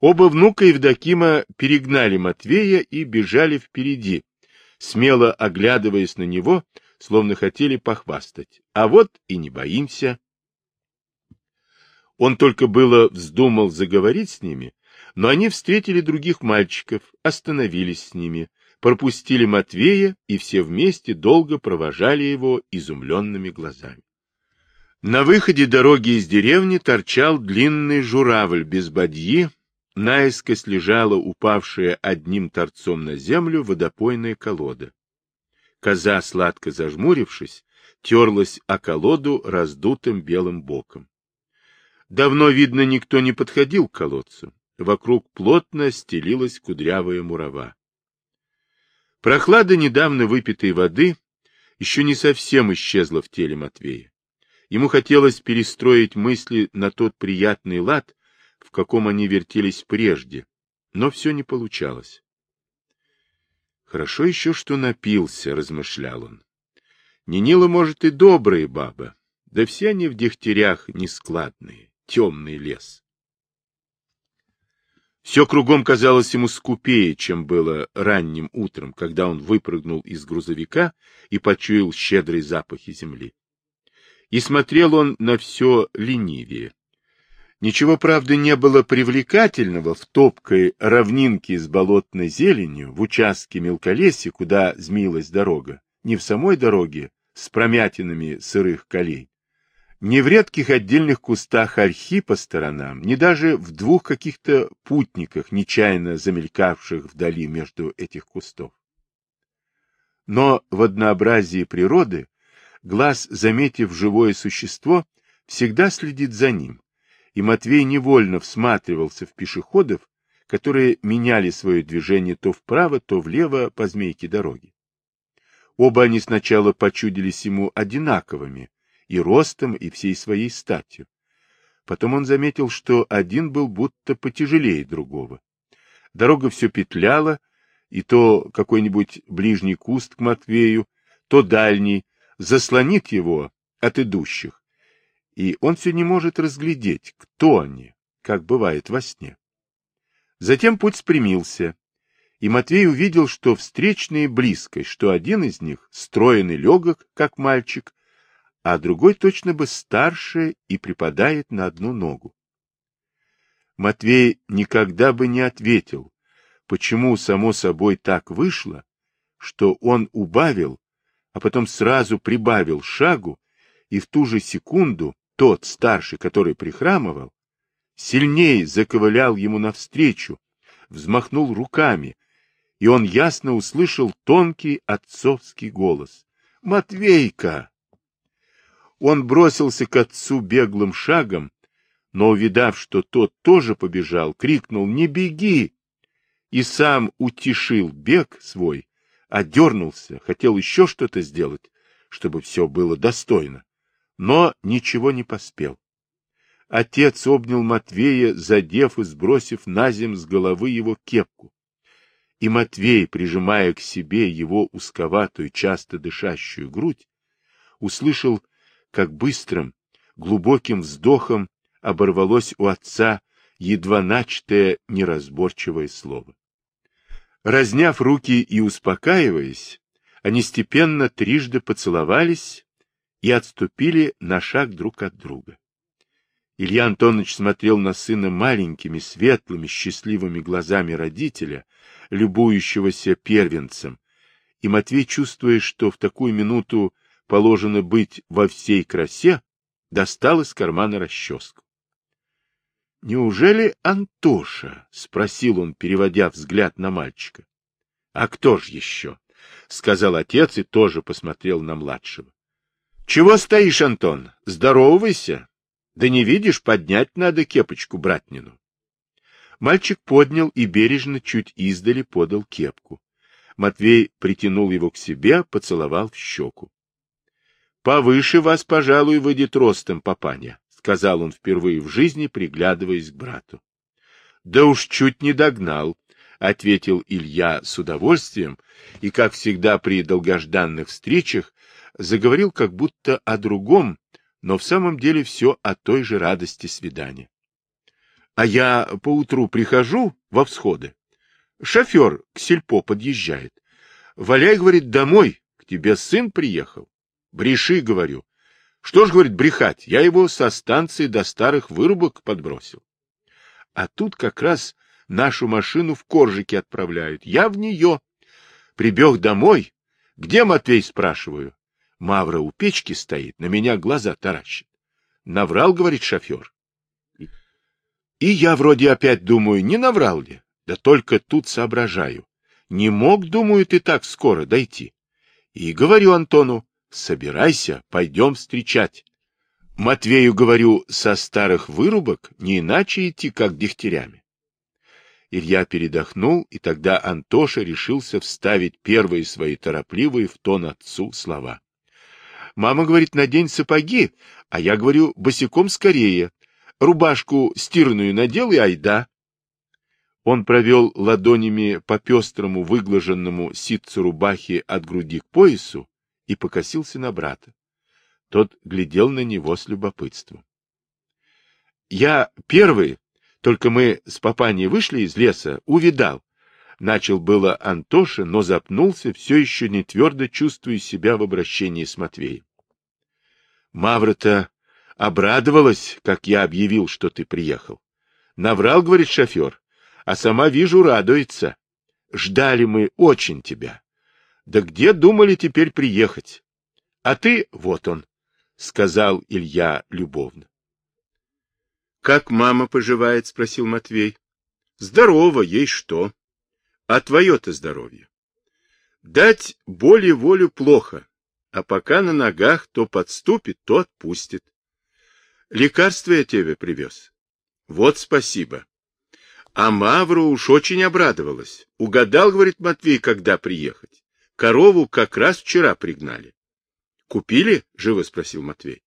Оба внука Евдокима перегнали Матвея и бежали впереди, смело оглядываясь на него, словно хотели похвастать. А вот и не боимся. Он только было вздумал заговорить с ними, но они встретили других мальчиков, остановились с ними, пропустили Матвея и все вместе долго провожали его изумленными глазами. На выходе дороги из деревни торчал длинный журавль без бадьи, наискось лежала упавшая одним торцом на землю водопойная колода. Коза, сладко зажмурившись, терлась о колоду раздутым белым боком. Давно, видно, никто не подходил к колодцу. Вокруг плотно стелилась кудрявая мурава. Прохлада недавно выпитой воды еще не совсем исчезла в теле Матвея. Ему хотелось перестроить мысли на тот приятный лад, в каком они вертелись прежде, но все не получалось. Хорошо еще, что напился, размышлял он. Нинила, может, и добрая баба, да все они в дегтярях нескладные, темный лес. Все кругом казалось ему скупее, чем было ранним утром, когда он выпрыгнул из грузовика и почуял щедрый запахи земли. И смотрел он на все ленивее. Ничего, правда, не было привлекательного в топкой равнинке с болотной зеленью, в участке мелколесья, куда змеилась дорога, не в самой дороге, с промятинами сырых колей, не в редких отдельных кустах ольхи по сторонам, не даже в двух каких-то путниках, нечаянно замелькавших вдали между этих кустов. Но в однообразии природы глаз, заметив живое существо, всегда следит за ним, и Матвей невольно всматривался в пешеходов, которые меняли свое движение то вправо, то влево по змейке дороги. Оба они сначала почудились ему одинаковыми, и ростом, и всей своей статью. Потом он заметил, что один был будто потяжелее другого. Дорога все петляла, и то какой-нибудь ближний куст к Матвею, то дальний, заслонит его от идущих, и он все не может разглядеть, кто они, как бывает во сне. Затем путь спрямился, и Матвей увидел, что встречные близко, что один из них стройный легок, как мальчик, а другой точно бы старше и припадает на одну ногу. Матвей никогда бы не ответил, почему само собой так вышло, что он убавил, а потом сразу прибавил шагу, и в ту же секунду тот, старший, который прихрамывал, сильнее заковылял ему навстречу, взмахнул руками, и он ясно услышал тонкий отцовский голос. «Матвейка!» Он бросился к отцу беглым шагом, но, увидав, что тот тоже побежал, крикнул «Не беги!» и сам утешил бег свой, одернулся, хотел еще что-то сделать, чтобы все было достойно но ничего не поспел. Отец обнял Матвея, задев и сбросив на земь с головы его кепку. И Матвей, прижимая к себе его узковатую, часто дышащую грудь, услышал, как быстрым, глубоким вздохом оборвалось у отца едва начатое неразборчивое слово. Разняв руки и успокаиваясь, они степенно трижды поцеловались и отступили на шаг друг от друга. Илья Антонович смотрел на сына маленькими, светлыми, счастливыми глазами родителя, любующегося первенцем, и Матвей, чувствуя, что в такую минуту положено быть во всей красе, достал из кармана расческу. — Неужели Антоша? — спросил он, переводя взгляд на мальчика. — А кто ж еще? — сказал отец и тоже посмотрел на младшего. Чего стоишь, Антон? Здоровайся. Да не видишь, поднять надо кепочку братнину. Мальчик поднял и бережно чуть издали подал кепку. Матвей притянул его к себе, поцеловал в щеку. — Повыше вас, пожалуй, выйдет ростом, папаня, — сказал он впервые в жизни, приглядываясь к брату. — Да уж чуть не догнал, — ответил Илья с удовольствием, и, как всегда при долгожданных встречах, заговорил как будто о другом, но в самом деле все о той же радости свидания. А я поутру прихожу во всходы. Шофер к сельпо подъезжает. Валяй, говорит, домой, к тебе сын приехал. Бреши, говорю. Что ж, говорит, брехать? Я его со станции до старых вырубок подбросил. А тут как раз нашу машину в коржике отправляют. Я в нее. Прибег домой. Где Матвей, спрашиваю? Мавра у печки стоит, на меня глаза таращит. Наврал, говорит шофер. И я вроде опять думаю, не наврал ли? Да только тут соображаю. Не мог, думаю, ты так скоро дойти. И говорю Антону, собирайся, пойдем встречать. Матвею говорю, со старых вырубок не иначе идти, как дегтярями. Илья передохнул, и тогда Антоша решился вставить первые свои торопливые в тон отцу слова. Мама говорит, надень сапоги, а я говорю, босиком скорее. Рубашку стирную надел и айда. Он провел ладонями по пестрому выглаженному ситцу рубахи от груди к поясу и покосился на брата. Тот глядел на него с любопытством. — Я первый, только мы с папаней вышли из леса, увидал. Начал было Антоша, но запнулся, все еще не твердо чувствуя себя в обращении с Матвеем. Мавра-то обрадовалась, как я объявил, что ты приехал. Наврал, говорит шофер, а сама вижу, радуется. Ждали мы очень тебя. Да где думали теперь приехать? А ты, вот он, — сказал Илья любовно. — Как мама поживает? — спросил Матвей. — Здорово, ей что? А твое-то здоровье? Дать более волю плохо, а пока на ногах то подступит, то отпустит. Лекарство я тебе привез. Вот спасибо. А Мавру уж очень обрадовалась. Угадал, говорит Матвей, когда приехать. Корову как раз вчера пригнали. Купили? Живо спросил Матвей.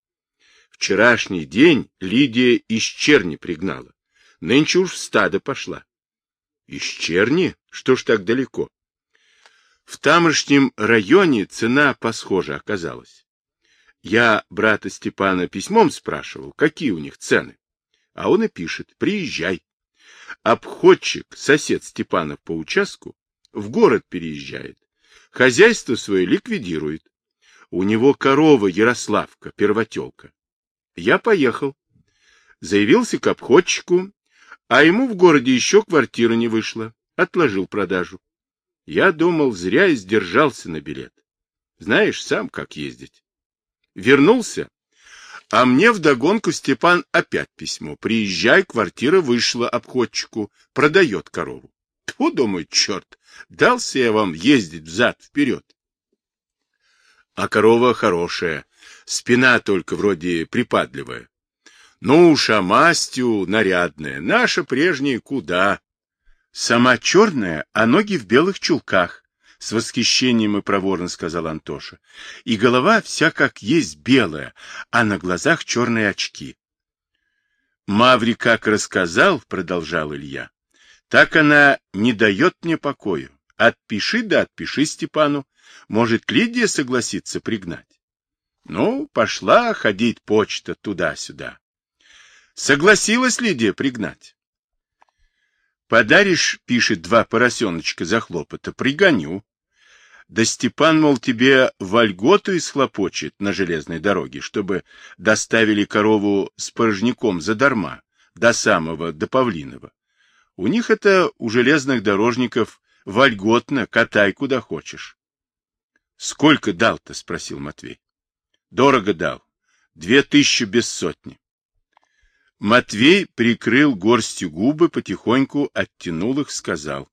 Вчерашний день Лидия из черни пригнала. Нынче уж в стадо пошла. Из черни? Что ж так далеко? В тамошнем районе цена посхожа оказалась. Я брата Степана письмом спрашивал, какие у них цены. А он и пишет, приезжай. Обходчик, сосед Степанов по участку, в город переезжает. Хозяйство свое ликвидирует. У него корова Ярославка, первотелка. Я поехал. Заявился к обходчику, а ему в городе еще квартира не вышла. Отложил продажу. Я думал, зря сдержался на билет. Знаешь сам, как ездить. Вернулся, а мне вдогонку Степан опять письмо. Приезжай, квартира вышла обходчику, продает корову. Тьфу, думаю, черт, дался я вам ездить взад-вперед. А корова хорошая, спина только вроде припадливая. Ну уж, а мастью нарядная, наша прежняя куда. Сама черная, а ноги в белых чулках, — с восхищением и проворно сказал Антоша. И голова вся как есть белая, а на глазах черные очки. Маври как рассказал, — продолжал Илья, — так она не дает мне покою. Отпиши да отпиши Степану. Может, Лидия согласится пригнать? Ну, пошла ходить почта туда-сюда. Согласилась Лидия пригнать. Подаришь, пишет, два поросеночка за хлопота, пригоню. Да Степан, мол, тебе вольготу исхлопочет на железной дороге, чтобы доставили корову с порожняком задарма, до самого, до Павлинова. У них это у железных дорожников вольготно, катай куда хочешь. — Сколько дал-то? — спросил Матвей. — Дорого дал. Две тысячи без сотни. Матвей прикрыл горстью губы, потихоньку оттянул их, сказал.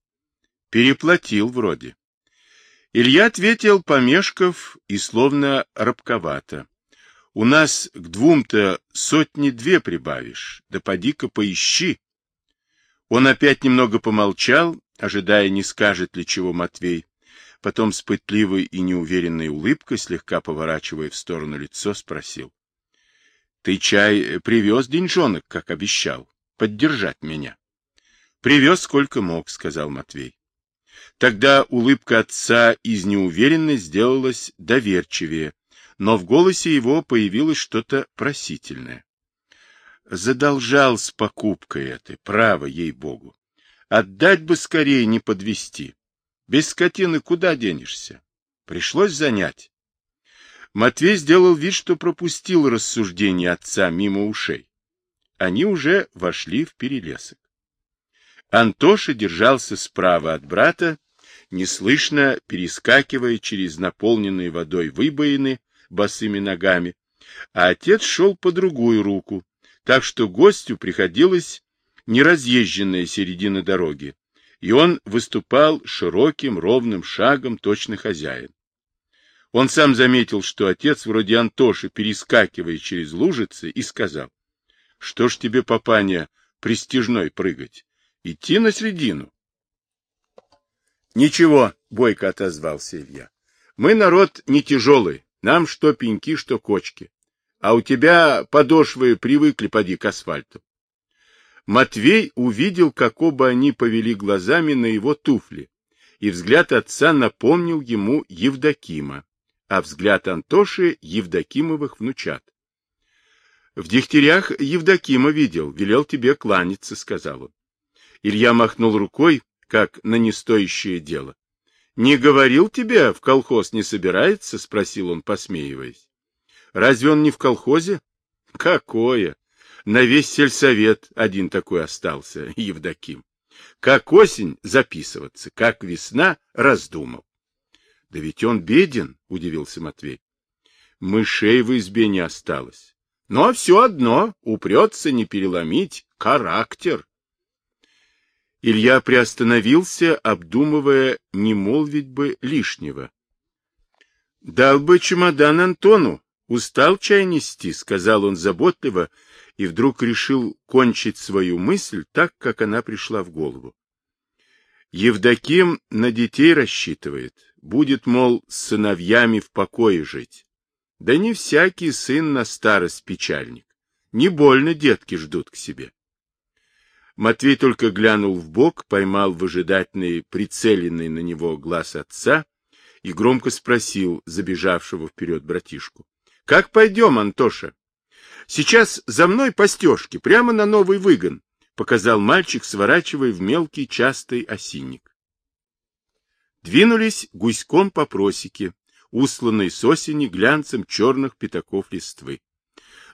Переплатил вроде. Илья ответил, помешков и словно рабковато. У нас к двум-то сотни-две прибавишь, да поди-ка поищи. Он опять немного помолчал, ожидая, не скажет ли чего Матвей. Потом с пытливой и неуверенной улыбкой, слегка поворачивая в сторону лицо, спросил. Ты, чай, привез деньжонок, как обещал, поддержать меня. Привез сколько мог, сказал Матвей. Тогда улыбка отца из неуверенной сделалась доверчивее, но в голосе его появилось что-то просительное. задолжал с покупкой этой, право ей-богу. Отдать бы скорее не подвести. Без скотины куда денешься? Пришлось занять. Матвей сделал вид, что пропустил рассуждение отца мимо ушей. Они уже вошли в перелесок. Антоша держался справа от брата, неслышно перескакивая через наполненные водой выбоины босыми ногами, а отец шел по другую руку, так что гостю приходилось неразъезженная середина дороги, и он выступал широким ровным шагом точно хозяин. Он сам заметил, что отец вроде Антоши перескакивает через лужицы, и сказал, что ж тебе, папаня, пристижной прыгать? Идти на середину. Ничего, бойко отозвался Илья. Мы народ не тяжелый, нам что пеньки, что кочки. А у тебя подошвы привыкли поди к асфальту. Матвей увидел, как оба они повели глазами на его туфли, и взгляд отца напомнил ему Евдокима, а взгляд Антоши — Евдокимовых внучат. — В дегтярях Евдокима видел, велел тебе кланяться, — сказал он. Илья махнул рукой, как на нестоящее дело. — Не говорил тебе, в колхоз не собирается? — спросил он, посмеиваясь. — Разве он не в колхозе? — Какое! На весь сельсовет один такой остался, Евдоким. Как осень записываться, как весна раздумал. — Да ведь он беден, — удивился Матвей. — Мышей в избе не осталось. Но все одно, упрется не переломить, характер. Илья приостановился, обдумывая, не молвить бы лишнего. — Дал бы чемодан Антону, устал чай нести, — сказал он заботливо, и вдруг решил кончить свою мысль так, как она пришла в голову. Евдоким на детей рассчитывает, будет, мол, с сыновьями в покое жить. Да не всякий сын на старость печальник. Не больно детки ждут к себе. Матвей только глянул в бок, поймал выжидательный, прицеленный на него глаз отца и громко спросил забежавшего вперед братишку. — Как пойдем, Антоша? — Сейчас за мной по стежке, прямо на новый выгон, — показал мальчик, сворачивая в мелкий частый осинник. Двинулись гуськом по просеке, усланной с осени глянцем черных пятаков листвы.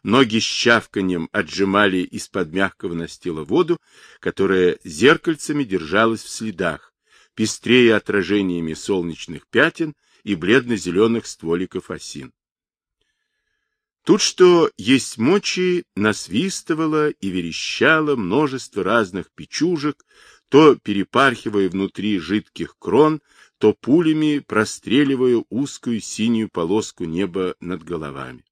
Ноги с чавканьем отжимали из-под мягкого настила воду, которая зеркальцами держалась в следах, пестрее отражениями солнечных пятен и бледно-зеленых стволиков осин. Тут что есть мочи, насвистывало и верещало множество разных печужек, то перепархивая внутри жидких крон, то пулями простреливая узкую синюю полоску неба над головами.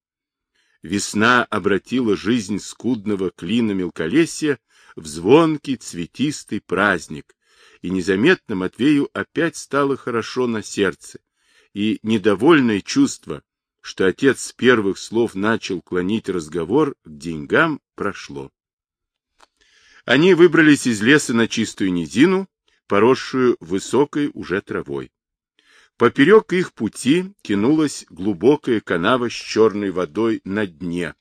Весна обратила жизнь скудного клина мелколесья в звонкий цветистый праздник, и незаметно Матвею опять стало хорошо на сердце, и недовольное чувство, что отец с первых слов начал клонить разговор к деньгам, прошло. Они выбрались из леса на чистую низину, поросшую высокой уже травой. Поперек их пути тянулась глубокая канава с черной водой на дне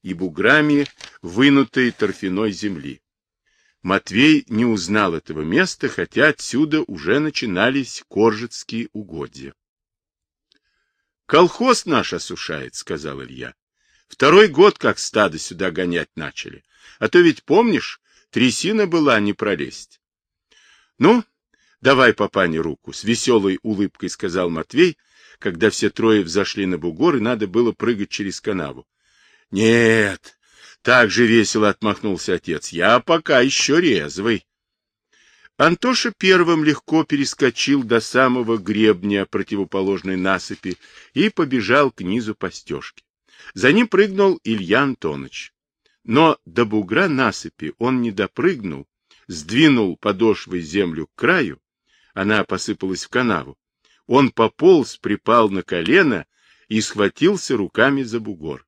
и буграми вынутой торфяной земли. Матвей не узнал этого места, хотя отсюда уже начинались коржицкие угодья. — Колхоз наш осушает, — сказал Илья. — Второй год, как стадо сюда гонять начали. А то ведь, помнишь, трясина была не пролезть. Ну, давай, папане, руку, с веселой улыбкой сказал Матвей, когда все трое взошли на бугор, и надо было прыгать через канаву. Нет, так же весело отмахнулся отец, я пока еще резвый. Антоша первым легко перескочил до самого гребня противоположной насыпи и побежал к низу по стежке. За ним прыгнул Илья Антонович. Но до бугра насыпи он не допрыгнул, сдвинул подошвой землю к краю, она посыпалась в канаву. Он пополз, припал на колено и схватился руками за бугор.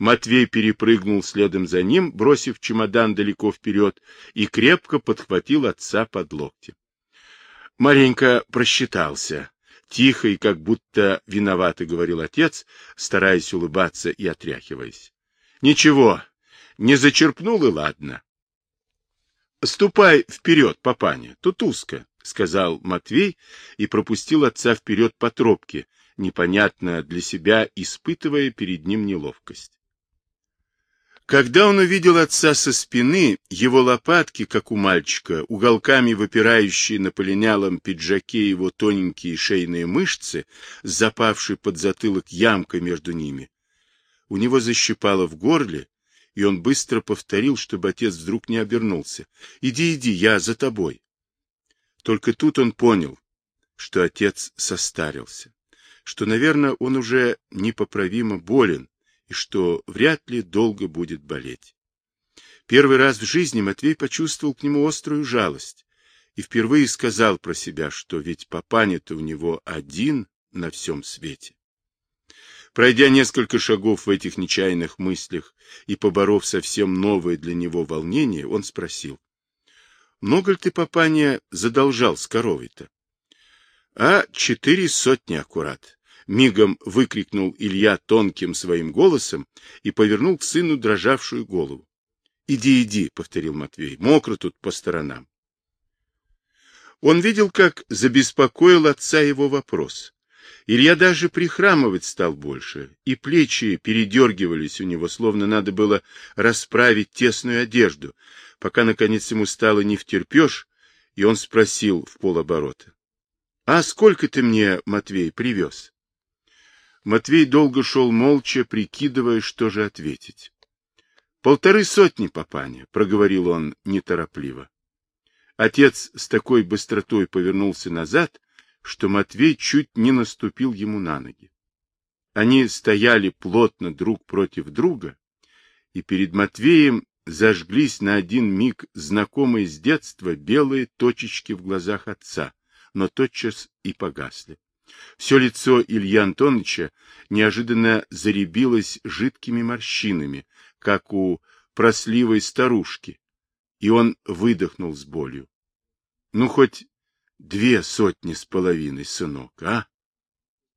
Матвей перепрыгнул следом за ним, бросив чемодан далеко вперед, и крепко подхватил отца под локти. Маленько просчитался. Тихо и как будто виновато говорил отец, стараясь улыбаться и отряхиваясь. — Ничего, Не зачерпнул и ладно. — Ступай вперед, папаня, тут узко, — сказал Матвей и пропустил отца вперед по тропке, непонятно для себя, испытывая перед ним неловкость. Когда он увидел отца со спины, его лопатки, как у мальчика, уголками выпирающие на полинялом пиджаке его тоненькие шейные мышцы, запавшие под затылок ямкой между ними, у него защипало в горле, и он быстро повторил, чтобы отец вдруг не обернулся. «Иди, иди, я за тобой». Только тут он понял, что отец состарился, что, наверное, он уже непоправимо болен, и что вряд ли долго будет болеть. Первый раз в жизни Матвей почувствовал к нему острую жалость и впервые сказал про себя, что ведь папаня-то у него один на всем свете. Пройдя несколько шагов в этих нечаянных мыслях и поборов совсем новое для него волнение, он спросил, «Много ли ты, папаня, задолжал с коровой-то?» «А четыре сотни аккурат мигом выкрикнул Илья тонким своим голосом и повернул к сыну дрожавшую голову. «Иди, иди», — повторил Матвей, — «мокро тут по сторонам». Он видел, как забеспокоил отца его вопрос. Илья даже прихрамывать стал больше, и плечи передергивались у него, словно надо было расправить тесную одежду, пока, наконец, ему стало не втерпешь, и он спросил в полоборота. — А сколько ты мне, Матвей, привез? Матвей долго шел молча, прикидывая, что же ответить. — Полторы сотни, папаня, — проговорил он неторопливо. Отец с такой быстротой повернулся назад, что Матвей чуть не наступил ему на ноги. Они стояли плотно друг против друга, и перед Матвеем зажглись на один миг знакомые с детства белые точечки в глазах отца, но тотчас и погасли. Все лицо Ильи Антоновича неожиданно заребилось жидкими морщинами, как у просливой старушки, и он выдохнул с болью. — Ну, хоть две сотни с половиной, сынок, а?